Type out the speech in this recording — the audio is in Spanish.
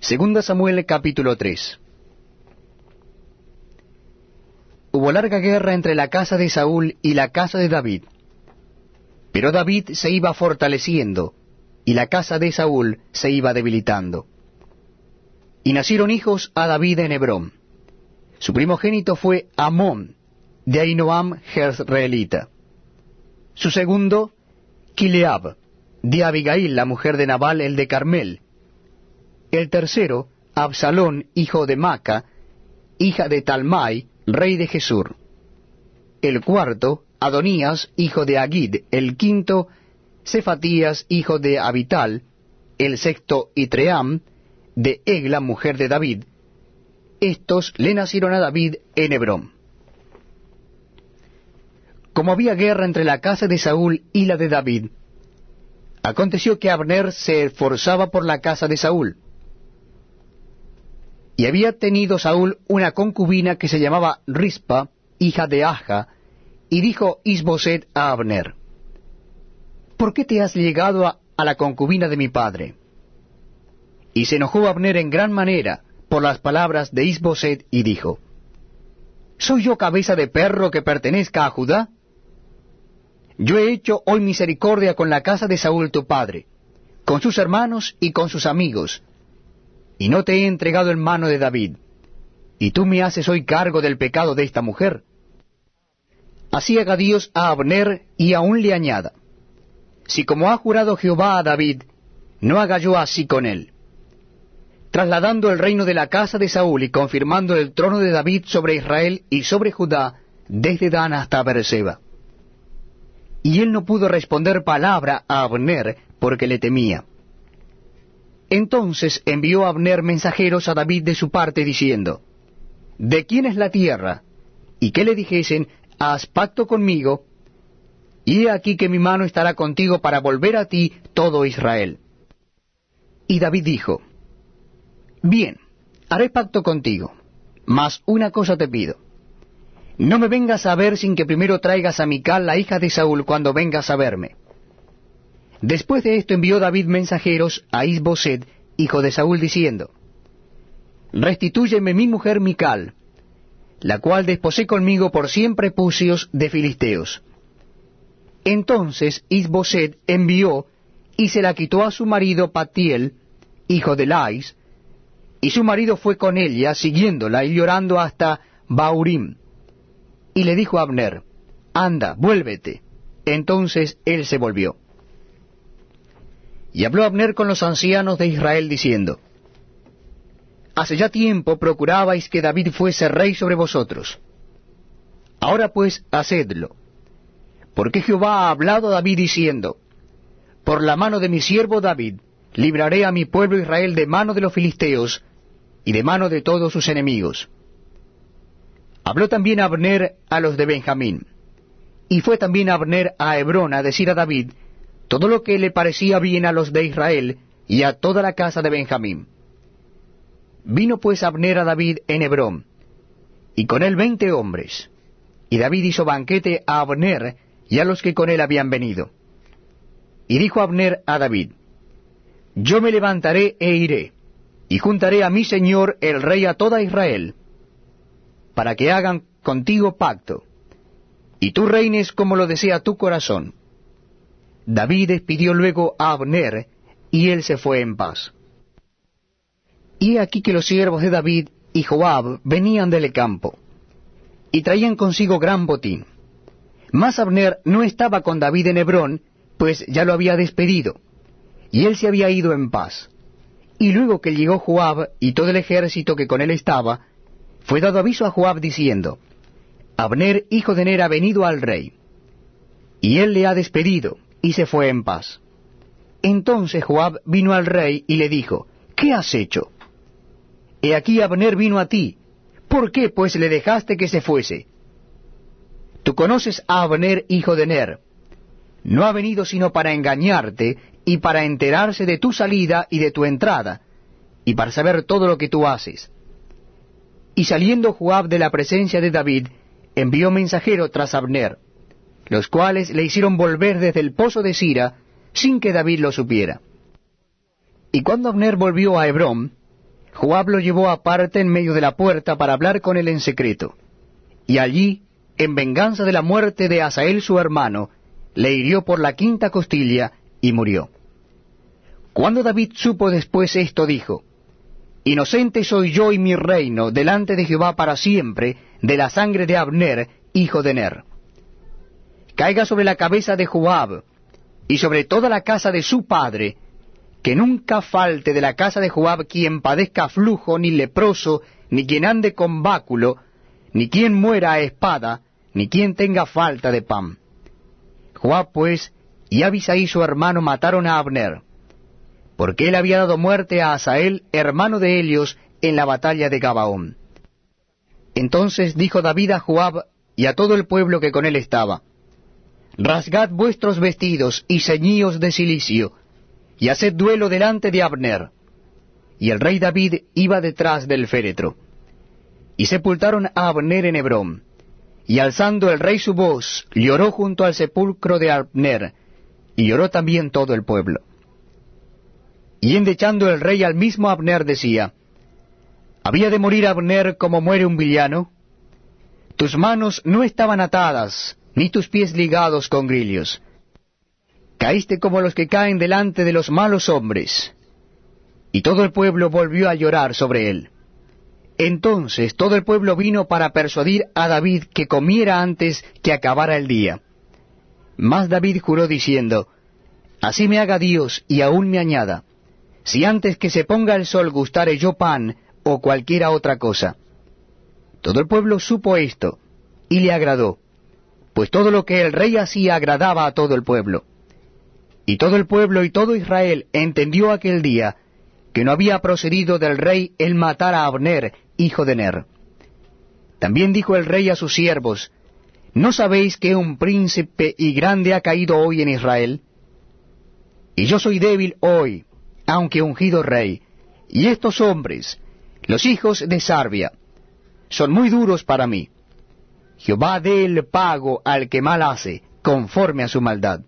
Segunda Samuel capítulo 3 Hubo larga guerra entre la casa de Saúl y la casa de David. Pero David se iba fortaleciendo, y la casa de Saúl se iba debilitando. Y nacieron hijos a David en Hebrón. Su primogénito fue Amón, de Ainoam Jezreelita. Su segundo, Kileab, de Abigail, la mujer de Nabal, el de Carmel. El tercero, Absalón, hijo de Maca, hija de Talmai, rey de Jesur. El cuarto, Adonías, hijo de Agid. El quinto, Cefatías, hijo de Abital. El sexto, Itream, de Egla, mujer de David. Estos le nacieron a David en Hebrón. Como había guerra entre la casa de Saúl y la de David, aconteció que Abner se esforzaba por la casa de Saúl. Y había tenido Saúl una concubina que se llamaba Rispa, hija de Aja, y dijo Isboset a Abner, ¿Por qué te has llegado a, a la concubina de mi padre? Y se enojó Abner en gran manera por las palabras de Isboset y dijo, ¿Soy yo cabeza de perro que pertenezca a Judá? Yo he hecho hoy misericordia con la casa de Saúl tu padre, con sus hermanos y con sus amigos, y no te he entregado en mano de David, y tú me haces hoy cargo del pecado de esta mujer. Así haga Dios a Abner y aún le añada, si como ha jurado Jehová a David, no haga yo así con él, trasladando el reino de la casa de Saúl y confirmando el trono de David sobre Israel y sobre Judá, desde Dan hasta Berseba y él no pudo responder palabra a Abner porque le temía. Entonces envió Abner mensajeros a David de su parte diciendo, ¿De quién es la tierra? Y que le dijesen, haz pacto conmigo, y he aquí que mi mano estará contigo para volver a ti todo Israel. Y David dijo, Bien, haré pacto contigo, mas una cosa te pido no me vengas a ver sin que primero traigas a Mical, la hija de Saúl, cuando vengas a verme. Después de esto envió David mensajeros a Isboset, hijo de Saúl, diciendo, Restitúyeme mi mujer Mical, la cual desposé conmigo por siempre prepucios de filisteos. Entonces Isboset envió y se la quitó a su marido Patiel, hijo de Lais, y su marido fue con ella, siguiéndola y llorando hasta Baurim. Y le dijo a Abner, Anda, vuélvete. Entonces él se volvió. Y habló Abner con los ancianos de Israel diciendo, Hace ya tiempo procurabais que David fuese rey sobre vosotros. Ahora pues hacedlo. Porque Jehová ha hablado a David diciendo, Por la mano de mi siervo David, libraré a mi pueblo Israel de mano de los filisteos y de mano de todos sus enemigos. Habló también Abner a los de Benjamín. Y fue también Abner a Hebrón a decir a David todo lo que le parecía bien a los de Israel y a toda la casa de Benjamín. Vino pues Abner a David en Hebrón, y con él veinte hombres. Y David hizo banquete a Abner y a los que con él habían venido. Y dijo Abner a David, Yo me levantaré e iré, y juntaré a mi señor el rey a toda Israel, para que hagan contigo pacto, y tú reines como lo desea tu corazón. David despidió luego a Abner, y él se fue en paz. Y aquí que los siervos de David y Joab venían del campo, y traían consigo gran botín. Mas Abner no estaba con David en Hebrón, pues ya lo había despedido, y él se había ido en paz. Y luego que llegó Joab y todo el ejército que con él estaba, fue dado aviso a Joab diciendo, Abner, hijo de Ner, ha venido al rey. Y él le ha despedido, y se fue en paz. Entonces Joab vino al rey y le dijo, ¿Qué has hecho? He aquí Abner vino a ti. ¿Por qué pues le dejaste que se fuese? Tú conoces a Abner, hijo de Ner. No ha venido sino para engañarte y para enterarse de tu salida y de tu entrada, y para saber todo lo que tú haces. Y saliendo Joab de la presencia de David, envió mensajero tras Abner, los cuales le hicieron volver desde el pozo de Sira, sin que David lo supiera. Y cuando Abner volvió a Hebrón, Joab lo llevó aparte en medio de la puerta para hablar con él en secreto. Y allí, en venganza de la muerte de Asael su hermano, le hirió por la quinta costilla y murió. Cuando David supo después esto, dijo, Inocente soy yo y mi reino delante de Jehová para siempre de la sangre de Abner, hijo de Ner. Caiga sobre la cabeza de Joab y sobre toda la casa de su padre, que nunca falte de la casa de Joab quien padezca flujo, ni leproso, ni quien ande con báculo, ni quien muera a espada, ni quien tenga falta de pan. Joab pues y Abisai su hermano mataron a Abner, porque él había dado muerte a Asael, hermano de Helios, en la batalla de Gabaón. Entonces dijo David a Joab y a todo el pueblo que con él estaba, Rasgad vuestros vestidos y ceñíos de silicio, y haced duelo delante de Abner. Y el rey David iba detrás del féretro. Y sepultaron a Abner en Hebrón. Y alzando el rey su voz, lloró junto al sepulcro de Abner, y lloró también todo el pueblo. Y endechando el rey al mismo Abner decía, ¿Había de morir Abner como muere un villano? Tus manos no estaban atadas, ni tus pies ligados con grillos. Caíste como los que caen delante de los malos hombres. Y todo el pueblo volvió a llorar sobre él. Entonces todo el pueblo vino para persuadir a David que comiera antes que acabara el día. Mas David juró diciendo, Así me haga Dios y aún me añada, si antes que se ponga el sol gustare yo pan o cualquiera otra cosa. Todo el pueblo supo esto, y le agradó pues todo lo que el rey hacía agradaba a todo el pueblo. Y todo el pueblo y todo Israel entendió aquel día que no había procedido del rey el matar a Abner, hijo de Ner. También dijo el rey a sus siervos, ¿No sabéis que un príncipe y grande ha caído hoy en Israel? Y yo soy débil hoy, aunque ungido rey, y estos hombres, los hijos de Sarbia, son muy duros para mí. Jehová dé el pago al que mal hace, conforme a su maldad.